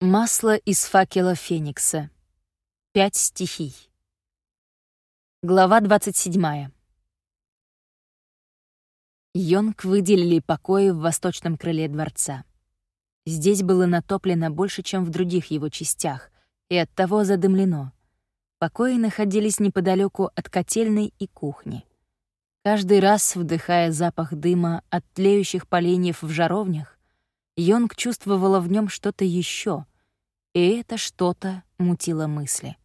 Масло из факела Феникса. Пять стихий. Глава 27. Йонг выделили покои в восточном крыле дворца. Здесь было натоплено больше, чем в других его частях, и оттого задымлено. Покои находились неподалеку от котельной и кухни. Каждый раз, вдыхая запах дыма от тлеющих поленьев в жаровнях, Йонг чувствовала в нем что-то еще, и это что-то мутило мысли.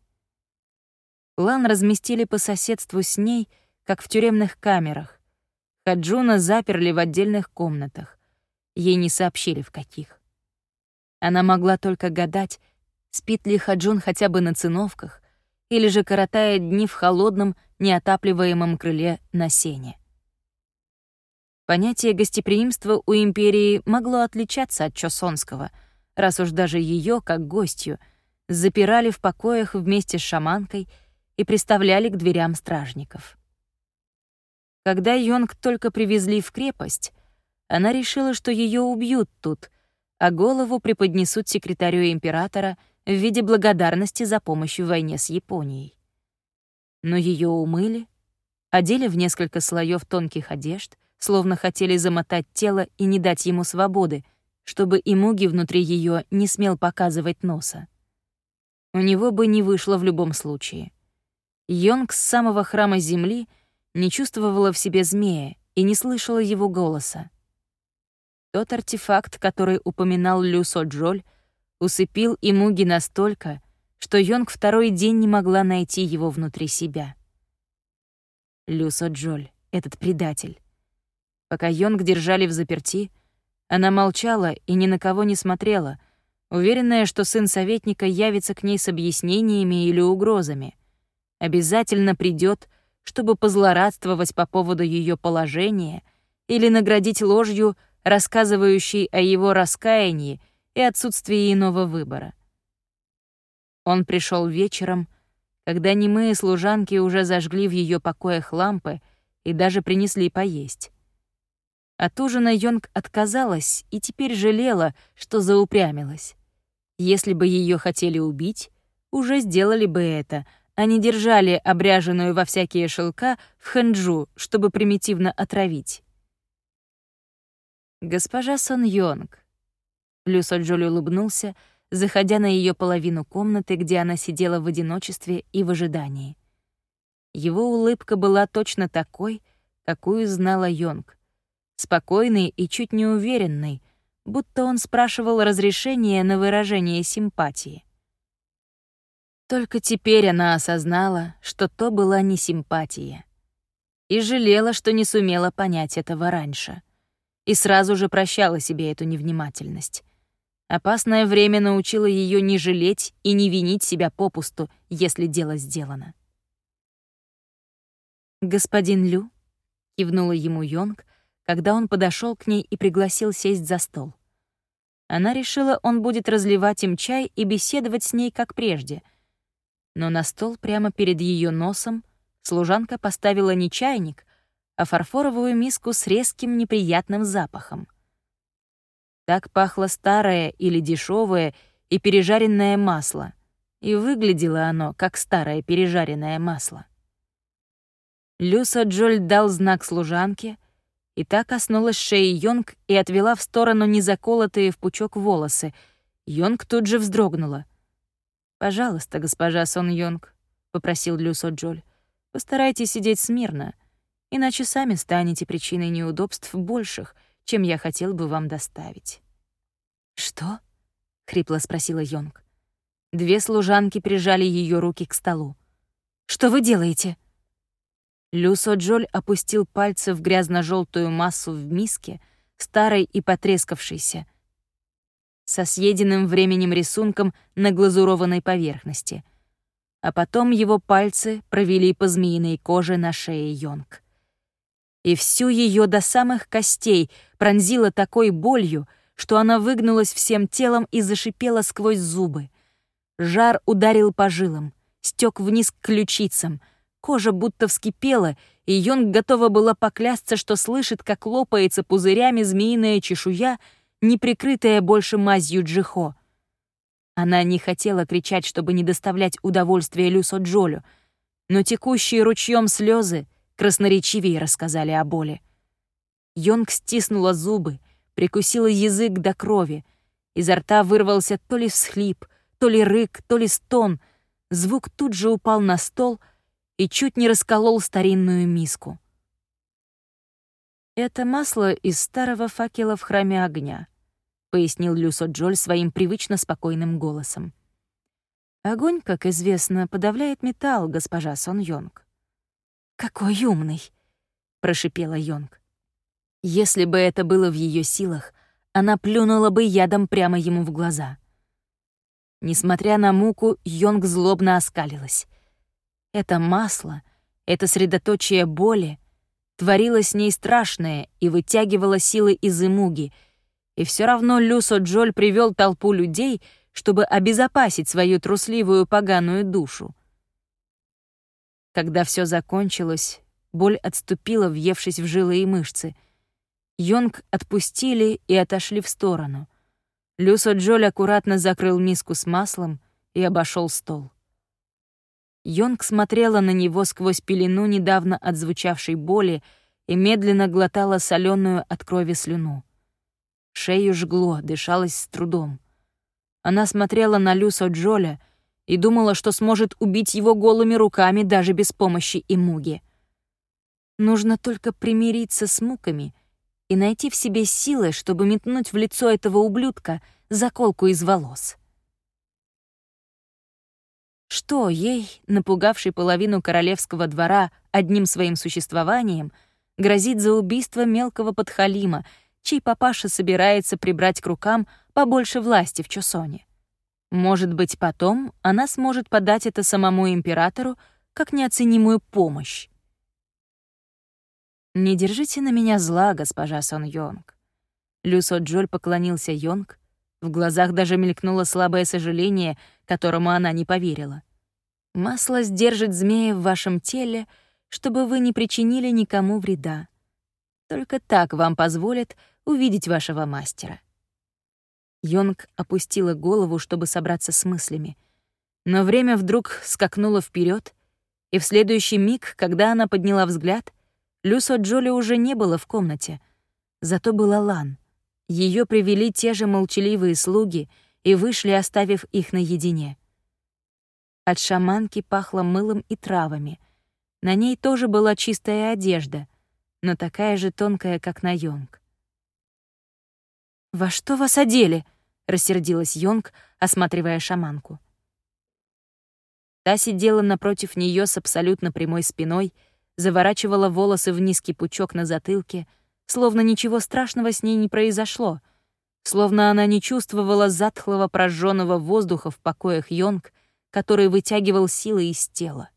Лан разместили по соседству с ней, как в тюремных камерах. Хаджуна заперли в отдельных комнатах. Ей не сообщили, в каких. Она могла только гадать, спит ли Хаджун хотя бы на циновках, или же коротает дни в холодном, неотапливаемом крыле на сене. Понятие гостеприимства у империи могло отличаться от чосонского, раз уж даже ее, как гостью, запирали в покоях вместе с шаманкой и приставляли к дверям стражников. Когда Йонг только привезли в крепость, она решила, что ее убьют тут, а голову преподнесут секретарю императора в виде благодарности за помощь в войне с Японией. Но ее умыли, одели в несколько слоев тонких одежд, словно хотели замотать тело и не дать ему свободы, чтобы и Муги внутри ее не смел показывать носа. У него бы не вышло в любом случае. Йонг с самого храма земли не чувствовала в себе змея и не слышала его голоса. Тот артефакт, который упоминал Люсо Джоль, усыпил и Муги настолько, что Йонг второй день не могла найти его внутри себя. Люсо Джоль, этот предатель. Пока Йонг держали в заперти, она молчала и ни на кого не смотрела, уверенная, что сын советника явится к ней с объяснениями или угрозами. Обязательно придет, чтобы позлорадствовать по поводу ее положения или наградить ложью, рассказывающей о его раскаянии и отсутствии иного выбора. Он пришел вечером, когда немые служанки уже зажгли в ее покоях лампы и даже принесли поесть. От ужина Йонг отказалась и теперь жалела, что заупрямилась. Если бы ее хотели убить, уже сделали бы это, а не держали обряженную во всякие шелка в хэнджу, чтобы примитивно отравить. «Госпожа Сон Йонг», — Люсо Джоли улыбнулся, заходя на ее половину комнаты, где она сидела в одиночестве и в ожидании. Его улыбка была точно такой, какую знала Йонг — спокойный и чуть неуверенный, будто он спрашивал разрешения на выражение симпатии. Только теперь она осознала, что то была не симпатия. И жалела, что не сумела понять этого раньше. И сразу же прощала себе эту невнимательность. Опасное время научило ее не жалеть и не винить себя попусту, если дело сделано. «Господин Лю», — кивнула ему Йонг, когда он подошел к ней и пригласил сесть за стол. Она решила, он будет разливать им чай и беседовать с ней, как прежде. Но на стол прямо перед ее носом служанка поставила не чайник, а фарфоровую миску с резким неприятным запахом. Так пахло старое или дешевое и пережаренное масло, и выглядело оно, как старое пережаренное масло. Люса Джоль дал знак служанке, и та коснулась шеи Йонг и отвела в сторону незаколотые в пучок волосы. Йонг тут же вздрогнула. «Пожалуйста, госпожа Сон Йонг», — попросил Люсо Джоль, — «постарайтесь сидеть смирно, иначе сами станете причиной неудобств больших, чем я хотел бы вам доставить». «Что?» — хрипло спросила Йонг. Две служанки прижали ее руки к столу. «Что вы делаете?» Люсо Джоль опустил пальцы в грязно желтую массу в миске, старой и потрескавшейся, со съеденным временем рисунком на глазурованной поверхности. А потом его пальцы провели по змеиной коже на шее Йонг. И всю ее до самых костей пронзила такой болью, что она выгнулась всем телом и зашипела сквозь зубы. Жар ударил по жилам, стек вниз к ключицам — Кожа будто вскипела, и Йонг готова была поклясться, что слышит, как лопается пузырями змеиная чешуя, не прикрытая больше мазью джихо. Она не хотела кричать, чтобы не доставлять удовольствия Люсо Джолю, но текущие ручьем слезы красноречивее рассказали о боли. Йонг стиснула зубы, прикусила язык до крови. Изо рта вырвался то ли всхлип, то ли рык, то ли стон. Звук тут же упал на стол и чуть не расколол старинную миску. «Это масло из старого факела в храме огня», — пояснил Люсо Джоль своим привычно спокойным голосом. «Огонь, как известно, подавляет металл, госпожа Сон Йонг». «Какой умный!» — прошипела Йонг. Если бы это было в ее силах, она плюнула бы ядом прямо ему в глаза. Несмотря на муку, Йонг злобно оскалилась. Это масло, это средоточие боли, творило с ней страшное и вытягивало силы из имуги, и все равно Люсо Джоль привел толпу людей, чтобы обезопасить свою трусливую поганую душу. Когда все закончилось, боль отступила, въевшись в жилы и мышцы — Йонг отпустили и отошли в сторону. Люсо Джоль аккуратно закрыл миску с маслом и обошел стол. Йонг смотрела на него сквозь пелену недавно отзвучавшей боли и медленно глотала соленую от крови слюну. Шею жгло, дышалось с трудом. Она смотрела на Люсо Джоля и думала, что сможет убить его голыми руками даже без помощи Имуги. Нужно только примириться с муками — и найти в себе силы, чтобы метнуть в лицо этого ублюдка заколку из волос. Что ей, напугавшей половину королевского двора одним своим существованием, грозит за убийство мелкого подхалима, чей папаша собирается прибрать к рукам побольше власти в Чосоне? Может быть, потом она сможет подать это самому императору как неоценимую помощь. «Не держите на меня зла, госпожа Сон Йонг». Люсо Джоль поклонился Йонг. В глазах даже мелькнуло слабое сожаление, которому она не поверила. «Масло сдержит змея в вашем теле, чтобы вы не причинили никому вреда. Только так вам позволят увидеть вашего мастера». Йонг опустила голову, чтобы собраться с мыслями. Но время вдруг скакнуло вперед, и в следующий миг, когда она подняла взгляд — Люсо Джоли уже не было в комнате. Зато была Лан. Ее привели те же молчаливые слуги и вышли, оставив их наедине. От шаманки пахло мылом и травами. На ней тоже была чистая одежда, но такая же тонкая, как на Йонг. «Во что вас одели?» — рассердилась Йонг, осматривая шаманку. Та сидела напротив нее с абсолютно прямой спиной — заворачивала волосы в низкий пучок на затылке, словно ничего страшного с ней не произошло, словно она не чувствовала затхлого прожженного воздуха в покоях Йонг, который вытягивал силы из тела.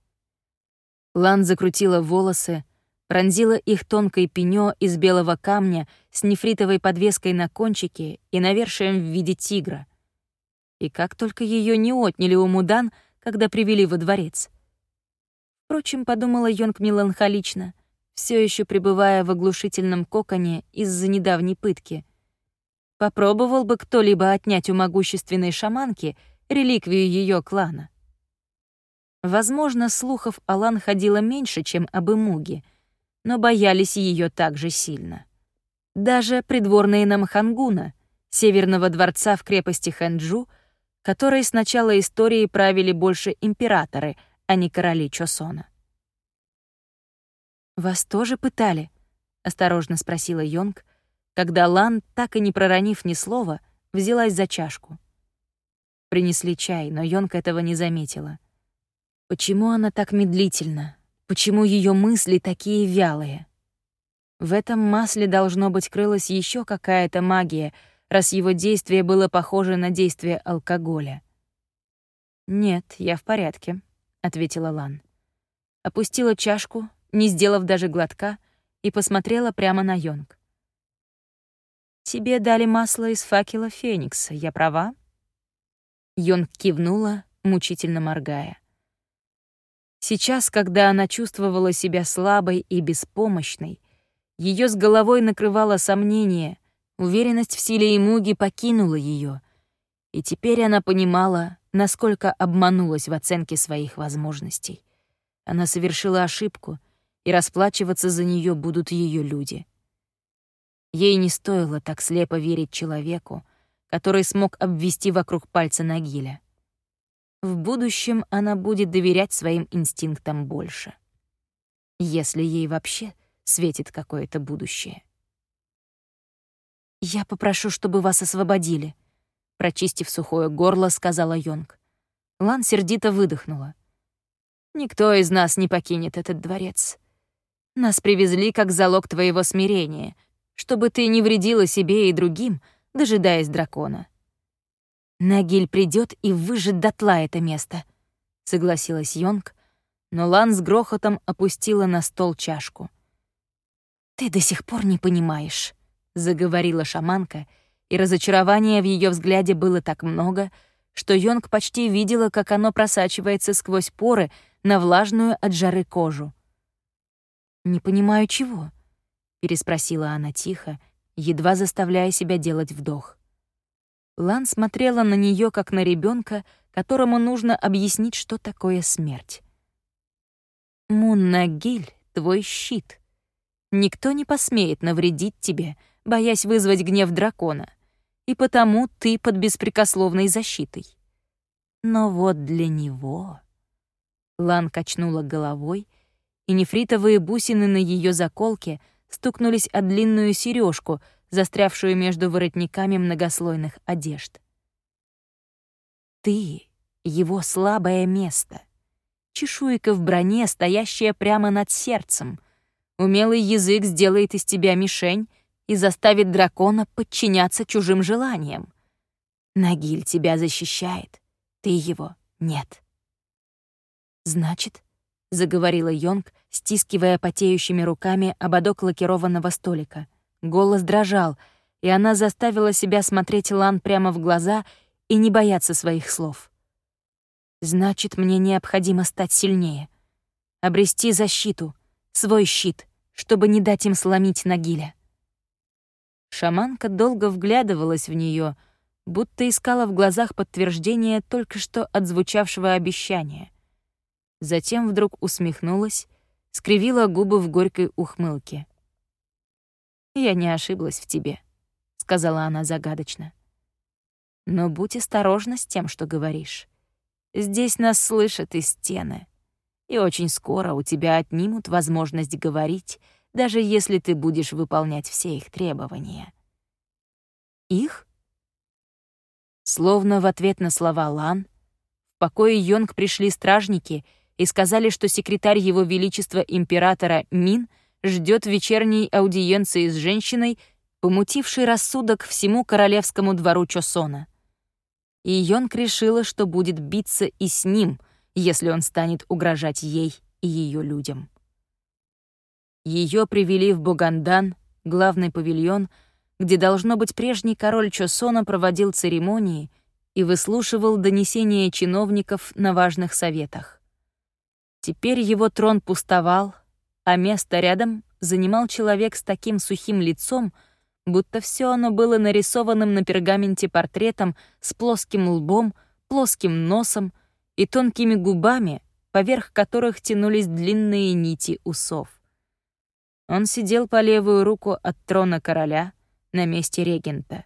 Лан закрутила волосы, пронзила их тонкой пенё из белого камня с нефритовой подвеской на кончике и навершием в виде тигра. И как только ее не отняли у Мудан, когда привели во дворец — Впрочем, подумала Йонг меланхолично, все еще пребывая в оглушительном коконе из-за недавней пытки. Попробовал бы кто-либо отнять у могущественной шаманки реликвию ее клана. Возможно, слухов Алан ходило меньше, чем об Имуге, но боялись ее так же сильно. Даже придворные Намхангуна, северного дворца в крепости Хэнджу, которой с начала истории правили больше императоры — а не короли Чосона. «Вас тоже пытали?» — осторожно спросила Йонг, когда Лан, так и не проронив ни слова, взялась за чашку. Принесли чай, но Йонг этого не заметила. Почему она так медлительна? Почему ее мысли такие вялые? В этом масле должно быть крылась еще какая-то магия, раз его действие было похоже на действие алкоголя. «Нет, я в порядке», ответила Лан. Опустила чашку, не сделав даже глотка, и посмотрела прямо на Йонг. «Тебе дали масло из факела Феникса, я права?» Йонг кивнула, мучительно моргая. Сейчас, когда она чувствовала себя слабой и беспомощной, ее с головой накрывало сомнение, уверенность в силе Имуги покинула ее, И теперь она понимала, насколько обманулась в оценке своих возможностей. Она совершила ошибку, и расплачиваться за нее будут ее люди. Ей не стоило так слепо верить человеку, который смог обвести вокруг пальца Нагиля. В будущем она будет доверять своим инстинктам больше. Если ей вообще светит какое-то будущее. «Я попрошу, чтобы вас освободили», — прочистив сухое горло, сказала Йонг. Лан сердито выдохнула. «Никто из нас не покинет этот дворец. Нас привезли как залог твоего смирения, чтобы ты не вредила себе и другим, дожидаясь дракона. Нагиль придет и выжжет дотла это место, согласилась Йонг, но Лан с грохотом опустила на стол чашку. Ты до сих пор не понимаешь, заговорила шаманка, и разочарования в ее взгляде было так много, что Йонг почти видела, как оно просачивается сквозь поры на влажную от жары кожу. «Не понимаю, чего?» — переспросила она тихо, едва заставляя себя делать вдох. Лан смотрела на нее как на ребенка, которому нужно объяснить, что такое смерть. «Муннагиль — твой щит. Никто не посмеет навредить тебе, боясь вызвать гнев дракона, и потому ты под беспрекословной защитой. Но вот для него...» Лан качнула головой, и нефритовые бусины на ее заколке стукнулись о длинную сережку — застрявшую между воротниками многослойных одежд. Ты — его слабое место. Чешуйка в броне, стоящая прямо над сердцем. Умелый язык сделает из тебя мишень и заставит дракона подчиняться чужим желаниям. Нагиль тебя защищает, ты его нет. Значит, — заговорила Йонг, стискивая потеющими руками ободок лакированного столика — Голос дрожал, и она заставила себя смотреть Лан прямо в глаза и не бояться своих слов. «Значит, мне необходимо стать сильнее. Обрести защиту, свой щит, чтобы не дать им сломить Нагиля». Шаманка долго вглядывалась в нее, будто искала в глазах подтверждение только что отзвучавшего обещания. Затем вдруг усмехнулась, скривила губы в горькой ухмылке. «Я не ошиблась в тебе», — сказала она загадочно. «Но будь осторожна с тем, что говоришь. Здесь нас слышат и стены, и очень скоро у тебя отнимут возможность говорить, даже если ты будешь выполнять все их требования». «Их?» Словно в ответ на слова Лан, в покое Йонг пришли стражники и сказали, что секретарь Его Величества Императора Мин — ждет вечерней аудиенции с женщиной, помутившей рассудок всему королевскому двору Чосона. И Йонг решила, что будет биться и с ним, если он станет угрожать ей и ее людям. Ее привели в Бугандан, главный павильон, где, должно быть, прежний король Чосона проводил церемонии и выслушивал донесения чиновников на важных советах. Теперь его трон пустовал, а место рядом занимал человек с таким сухим лицом, будто все оно было нарисованным на пергаменте портретом с плоским лбом, плоским носом и тонкими губами, поверх которых тянулись длинные нити усов. Он сидел по левую руку от трона короля на месте регента.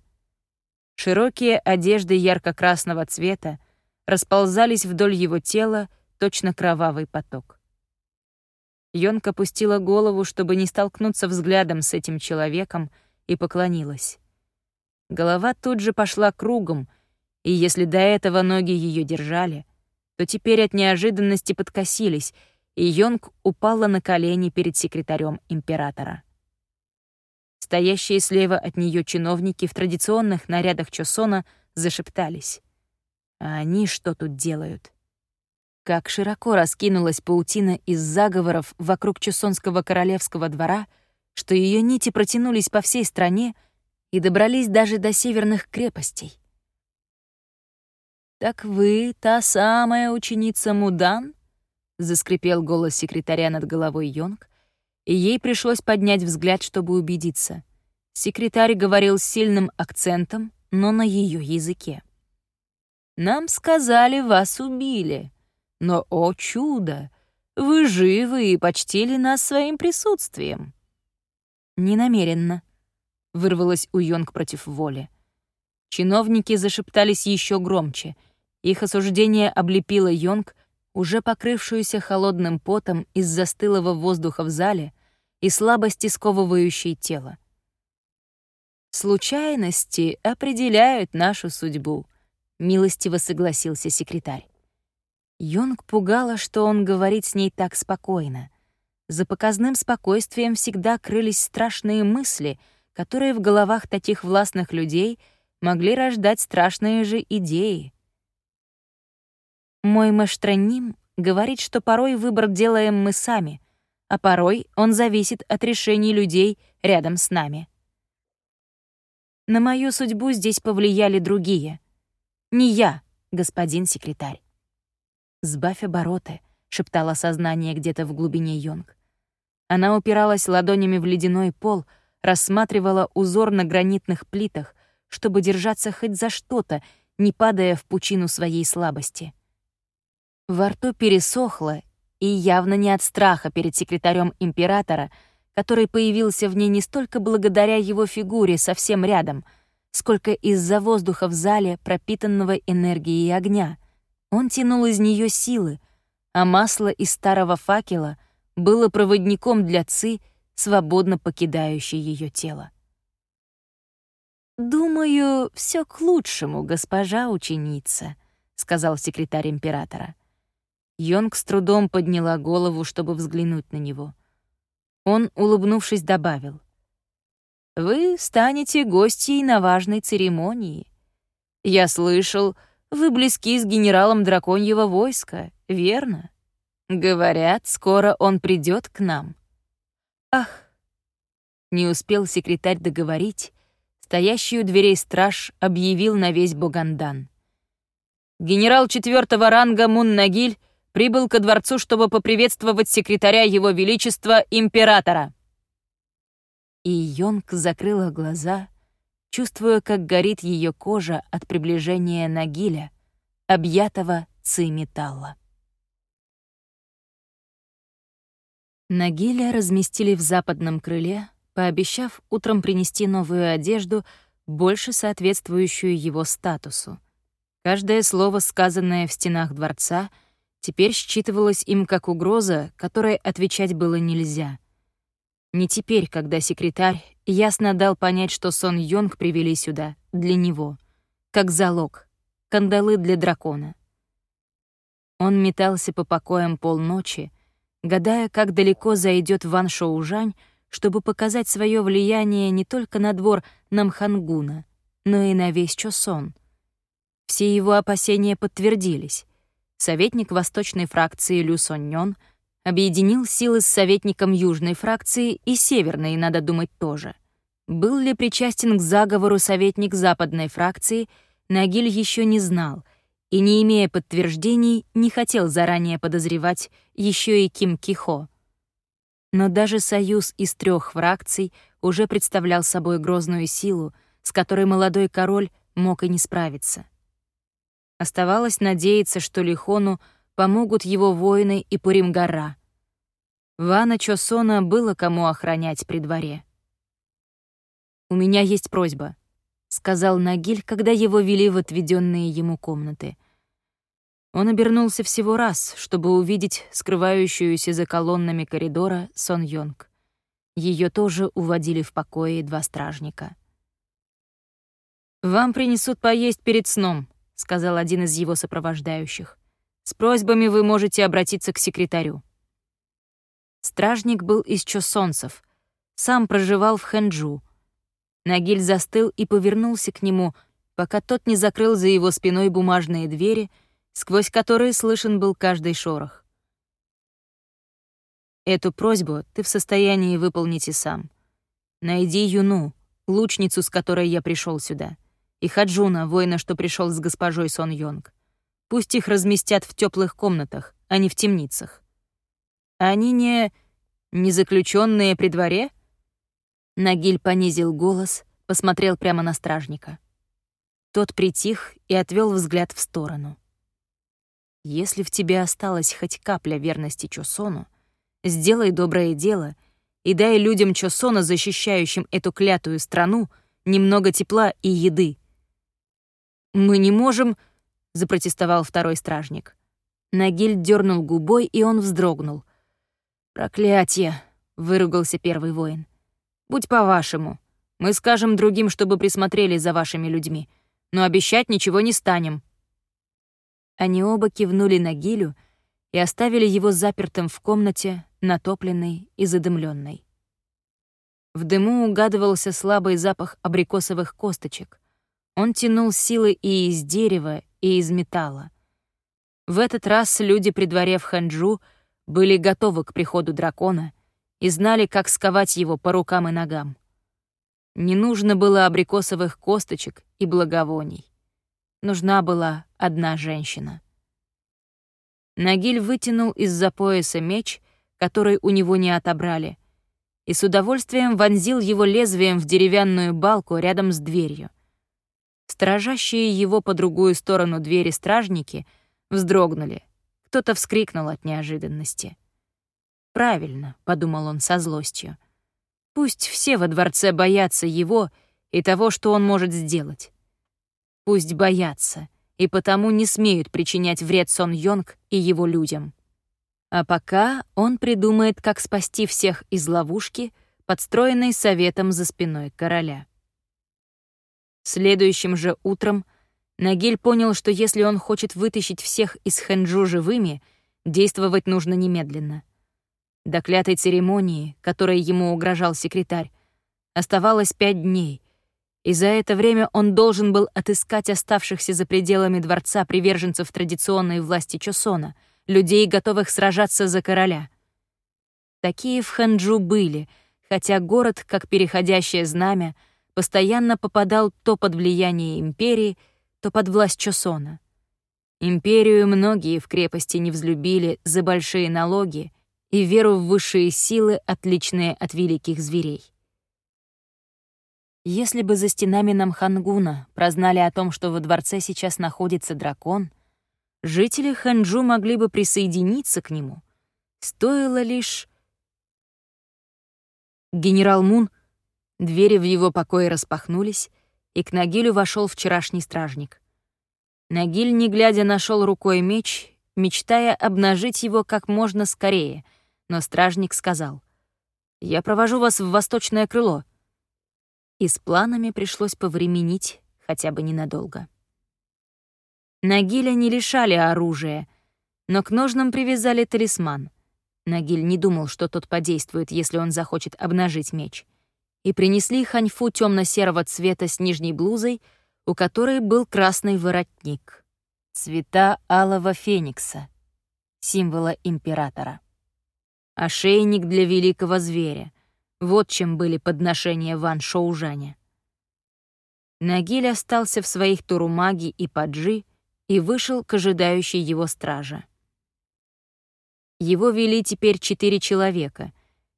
Широкие одежды ярко-красного цвета расползались вдоль его тела, точно кровавый поток. Йонка опустила голову, чтобы не столкнуться взглядом с этим человеком, и поклонилась. Голова тут же пошла кругом, и если до этого ноги ее держали, то теперь от неожиданности подкосились, и Йонг упала на колени перед секретарем императора. Стоящие слева от нее чиновники в традиционных нарядах Чосона зашептались. А они что тут делают? Как широко раскинулась паутина из заговоров вокруг Чусонского королевского двора, что ее нити протянулись по всей стране и добрались даже до северных крепостей. «Так вы та самая ученица Мудан?» — заскрипел голос секретаря над головой Йонг, и ей пришлось поднять взгляд, чтобы убедиться. Секретарь говорил с сильным акцентом, но на ее языке. Нам сказали, вас убили. Но, о чудо, вы живы и почтили нас своим присутствием». «Ненамеренно», — вырвалась у Йонг против воли. Чиновники зашептались еще громче. Их осуждение облепило Йонг, уже покрывшуюся холодным потом из застылого воздуха в зале и слабости, сковывающей тело. «Случайности определяют нашу судьбу», — милостиво согласился секретарь. Йонг пугала, что он говорит с ней так спокойно. За показным спокойствием всегда крылись страшные мысли, которые в головах таких властных людей могли рождать страшные же идеи. Мой Маштраним говорит, что порой выбор делаем мы сами, а порой он зависит от решений людей рядом с нами. На мою судьбу здесь повлияли другие. Не я, господин секретарь. «Сбавь обороты», — шептало сознание где-то в глубине Йонг. Она упиралась ладонями в ледяной пол, рассматривала узор на гранитных плитах, чтобы держаться хоть за что-то, не падая в пучину своей слабости. Во рту пересохло, и явно не от страха перед секретарем императора, который появился в ней не столько благодаря его фигуре совсем рядом, сколько из-за воздуха в зале, пропитанного энергией огня. Он тянул из нее силы, а масло из старого факела было проводником для Ци, свободно покидающей ее тело. «Думаю, все к лучшему, госпожа ученица», — сказал секретарь императора. Йонг с трудом подняла голову, чтобы взглянуть на него. Он, улыбнувшись, добавил. «Вы станете гостьей на важной церемонии. Я слышал, вы близки с генералом драконьего войска, верно? Говорят, скоро он придет к нам». «Ах!» Не успел секретарь договорить, стоящий у дверей страж объявил на весь Богандан. Генерал четвертого ранга Мун Нагиль прибыл ко дворцу, чтобы поприветствовать секретаря Его Величества Императора». И Йонг закрыла глаза, чувствуя, как горит ее кожа от приближения Нагиля, объятого ци-металла. Нагиля разместили в западном крыле, пообещав утром принести новую одежду, больше соответствующую его статусу. Каждое слово, сказанное в стенах дворца — теперь считывалось им как угроза, которой отвечать было нельзя. Не теперь, когда секретарь ясно дал понять, что Сон Йонг привели сюда, для него, как залог, кандалы для дракона. Он метался по покоям полночи, гадая, как далеко зайдет Ван Шоужань, чтобы показать свое влияние не только на двор Намхангуна, но и на весь Чосон. Все его опасения подтвердились советник восточной фракции Лю Соннён объединил силы с советником южной фракции и северной, надо думать, тоже. Был ли причастен к заговору советник западной фракции, Нагиль еще не знал и, не имея подтверждений, не хотел заранее подозревать еще и Ким Кихо. Но даже союз из трех фракций уже представлял собой грозную силу, с которой молодой король мог и не справиться. Оставалось надеяться, что Лихону помогут его воины и Пуримгара. Вана Чосона было кому охранять при дворе. «У меня есть просьба», — сказал Нагиль, когда его вели в отведенные ему комнаты. Он обернулся всего раз, чтобы увидеть скрывающуюся за колоннами коридора Сон Йонг. Ее тоже уводили в покое два стражника. «Вам принесут поесть перед сном», сказал один из его сопровождающих. С просьбами вы можете обратиться к секретарю. Стражник был из чосонцев, сам проживал в Хэнджу. Нагиль застыл и повернулся к нему, пока тот не закрыл за его спиной бумажные двери, сквозь которые слышен был каждый шорох. Эту просьбу ты в состоянии выполнить и сам. Найди Юну, лучницу, с которой я пришел сюда и Хаджуна, воина, что пришел с госпожой Сон Йонг. Пусть их разместят в теплых комнатах, а не в темницах. Они не... не заключенные при дворе? Нагиль понизил голос, посмотрел прямо на стражника. Тот притих и отвел взгляд в сторону. «Если в тебе осталась хоть капля верности Чосону, сделай доброе дело и дай людям Чосона, защищающим эту клятую страну, немного тепла и еды». «Мы не можем...» — запротестовал второй стражник. Нагиль дернул губой, и он вздрогнул. «Проклятие!» — выругался первый воин. «Будь по-вашему. Мы скажем другим, чтобы присмотрели за вашими людьми, но обещать ничего не станем». Они оба кивнули на Гилю и оставили его запертым в комнате, натопленной и задымленной. В дыму угадывался слабый запах абрикосовых косточек. Он тянул силы и из дерева, и из металла. В этот раз люди при дворе в Ханчжу были готовы к приходу дракона и знали, как сковать его по рукам и ногам. Не нужно было абрикосовых косточек и благовоний. Нужна была одна женщина. Нагиль вытянул из-за пояса меч, который у него не отобрали, и с удовольствием вонзил его лезвием в деревянную балку рядом с дверью. Сторожащие его по другую сторону двери стражники вздрогнули. Кто-то вскрикнул от неожиданности. «Правильно», — подумал он со злостью. «Пусть все во дворце боятся его и того, что он может сделать. Пусть боятся, и потому не смеют причинять вред Сон Йонг и его людям. А пока он придумает, как спасти всех из ловушки, подстроенной советом за спиной короля. Следующим же утром Нагиль понял, что если он хочет вытащить всех из Хэнджу живыми, действовать нужно немедленно. До клятой церемонии, которой ему угрожал секретарь, оставалось пять дней, и за это время он должен был отыскать оставшихся за пределами дворца приверженцев традиционной власти Чосона, людей, готовых сражаться за короля. Такие в Хэнджу были, хотя город, как переходящее знамя, — постоянно попадал то под влияние империи, то под власть Чосона. Империю многие в крепости не взлюбили за большие налоги и веру в высшие силы, отличные от великих зверей. Если бы за стенами Намхангуна прознали о том, что во дворце сейчас находится дракон, жители Ханчжу могли бы присоединиться к нему. Стоило лишь... Генерал Мун — Двери в его покое распахнулись, и к Нагилю вошел вчерашний стражник. Нагиль, не глядя, нашел рукой меч, мечтая обнажить его как можно скорее, но стражник сказал, «Я провожу вас в восточное крыло». И с планами пришлось повременить хотя бы ненадолго. Нагиля не лишали оружия, но к ножнам привязали талисман. Нагиль не думал, что тот подействует, если он захочет обнажить меч — и принесли ханьфу темно-серого цвета с нижней блузой, у которой был красный воротник. Цвета алого феникса, символа императора. Ошейник для великого зверя. Вот чем были подношения Ван Шоужаня. Нагиль остался в своих турумаги и паджи и вышел к ожидающей его страже. Его вели теперь четыре человека,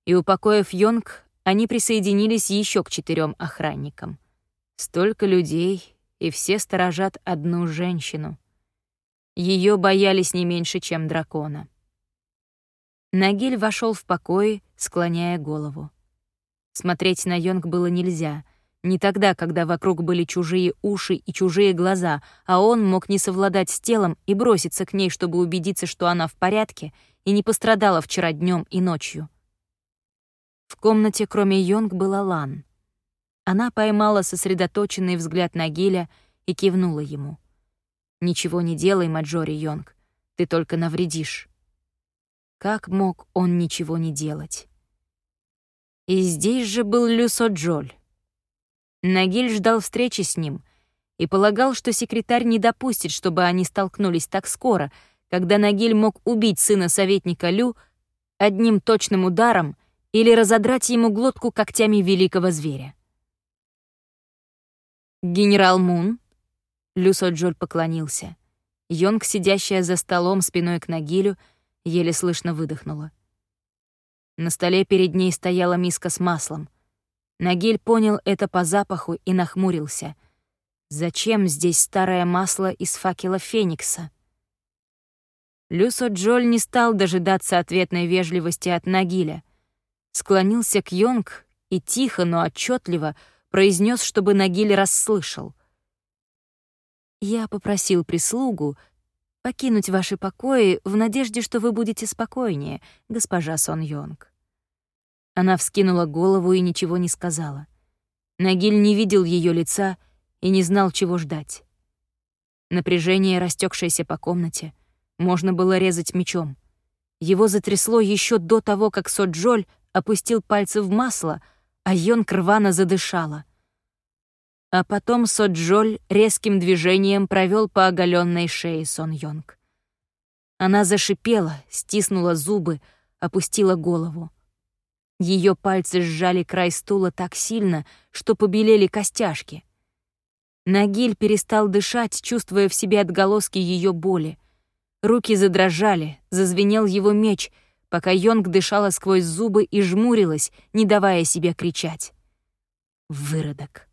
и, упокоив Йонг, они присоединились еще к четырем охранникам. Столько людей, и все сторожат одну женщину. Ее боялись не меньше, чем дракона. Нагиль вошел в покой, склоняя голову. Смотреть на Йонг было нельзя, не тогда, когда вокруг были чужие уши и чужие глаза, а он мог не совладать с телом и броситься к ней, чтобы убедиться, что она в порядке и не пострадала вчера днем и ночью. В комнате, кроме Йонг, была Лан. Она поймала сосредоточенный взгляд Нагиля и кивнула ему. «Ничего не делай, Маджори Йонг, ты только навредишь». Как мог он ничего не делать? И здесь же был Люсо Джоль. Нагиль ждал встречи с ним и полагал, что секретарь не допустит, чтобы они столкнулись так скоро, когда Нагиль мог убить сына советника Лю одним точным ударом или разодрать ему глотку когтями великого зверя. «Генерал Мун?» Люсо Джоль поклонился. Йонг, сидящая за столом спиной к Нагилю, еле слышно выдохнула. На столе перед ней стояла миска с маслом. Нагиль понял это по запаху и нахмурился. Зачем здесь старое масло из факела Феникса? Люсо Джоль не стал дожидаться ответной вежливости от Нагиля. Склонился к Йонг и тихо, но отчетливо произнес, чтобы Нагиль расслышал. «Я попросил прислугу покинуть ваши покои в надежде, что вы будете спокойнее, госпожа Сон Йонг». Она вскинула голову и ничего не сказала. Нагиль не видел ее лица и не знал, чего ждать. Напряжение, растекшееся по комнате, можно было резать мечом. Его затрясло еще до того, как Соджоль опустил пальцы в масло, а Йон рвано задышала. А потом Соджоль резким движением провел по оголенной шее Сон Йонг. Она зашипела, стиснула зубы, опустила голову. Ее пальцы сжали край стула так сильно, что побелели костяшки. Нагиль перестал дышать, чувствуя в себе отголоски ее боли. Руки задрожали, зазвенел его меч, пока Йонг дышала сквозь зубы и жмурилась, не давая себе кричать. Выродок.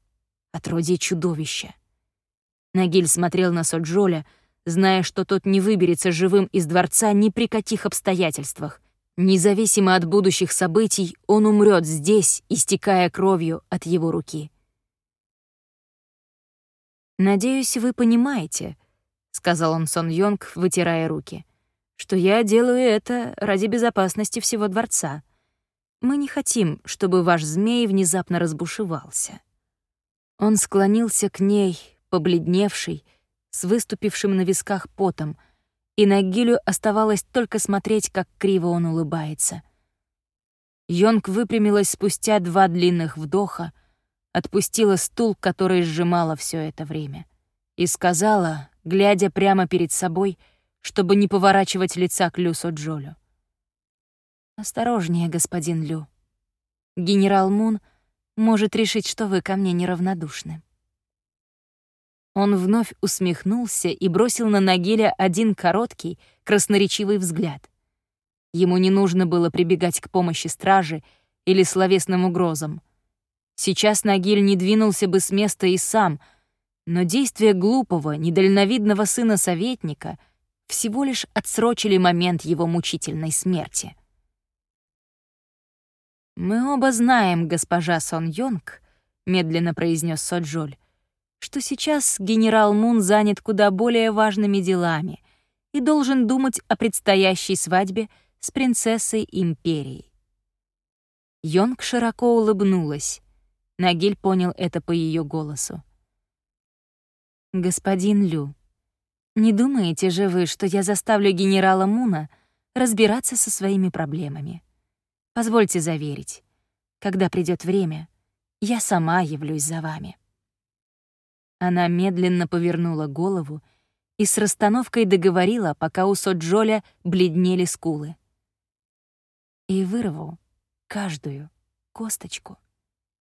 Отродье чудовища. Нагиль смотрел на Соджоля, зная, что тот не выберется живым из дворца ни при каких обстоятельствах. Независимо от будущих событий, он умрет здесь, истекая кровью от его руки. «Надеюсь, вы понимаете», — сказал он Сон Йонг, вытирая руки, «что я делаю это ради безопасности всего дворца. Мы не хотим, чтобы ваш змей внезапно разбушевался». Он склонился к ней, побледневший, с выступившим на висках потом — и Нагилю оставалось только смотреть, как криво он улыбается. Йонг выпрямилась спустя два длинных вдоха, отпустила стул, который сжимала все это время, и сказала, глядя прямо перед собой, чтобы не поворачивать лица к Люсо Джолю. «Осторожнее, господин Лю. Генерал Мун может решить, что вы ко мне неравнодушны». Он вновь усмехнулся и бросил на Нагиля один короткий, красноречивый взгляд. Ему не нужно было прибегать к помощи стражи или словесным угрозам. Сейчас Нагиль не двинулся бы с места и сам, но действия глупого, недальновидного сына советника всего лишь отсрочили момент его мучительной смерти. «Мы оба знаем, госпожа Сон Йонг», — медленно произнес Соджоль, что сейчас генерал Мун занят куда более важными делами и должен думать о предстоящей свадьбе с принцессой Империи. Йонг широко улыбнулась. Нагиль понял это по ее голосу. «Господин Лю, не думаете же вы, что я заставлю генерала Муна разбираться со своими проблемами? Позвольте заверить, когда придет время, я сама явлюсь за вами». Она медленно повернула голову и с расстановкой договорила, пока у Соджоля бледнели скулы. «И вырву каждую косточку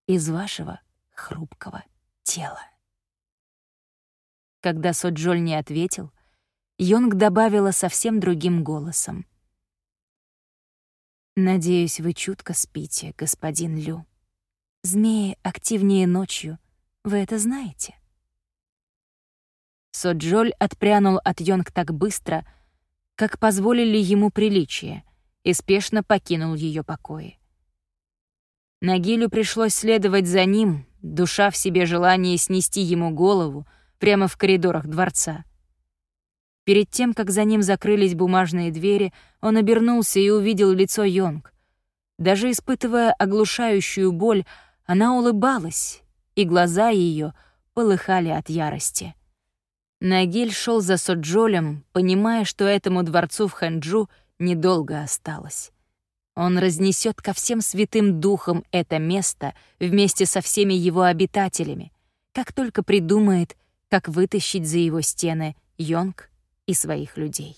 из вашего хрупкого тела». Когда Соджоль не ответил, Йонг добавила совсем другим голосом. «Надеюсь, вы чутко спите, господин Лю. Змеи активнее ночью, вы это знаете?» Соджоль отпрянул от Йонг так быстро, как позволили ему приличие, и спешно покинул ее покои. Нагилю пришлось следовать за ним, душа в себе желание снести ему голову прямо в коридорах дворца. Перед тем, как за ним закрылись бумажные двери, он обернулся и увидел лицо Йонг. Даже испытывая оглушающую боль, она улыбалась, и глаза ее полыхали от ярости. Нагиль шел за Соджолем, понимая, что этому дворцу в Ханчжу недолго осталось. Он разнесет ко всем святым духам это место вместе со всеми его обитателями, как только придумает, как вытащить за его стены Йонг и своих людей.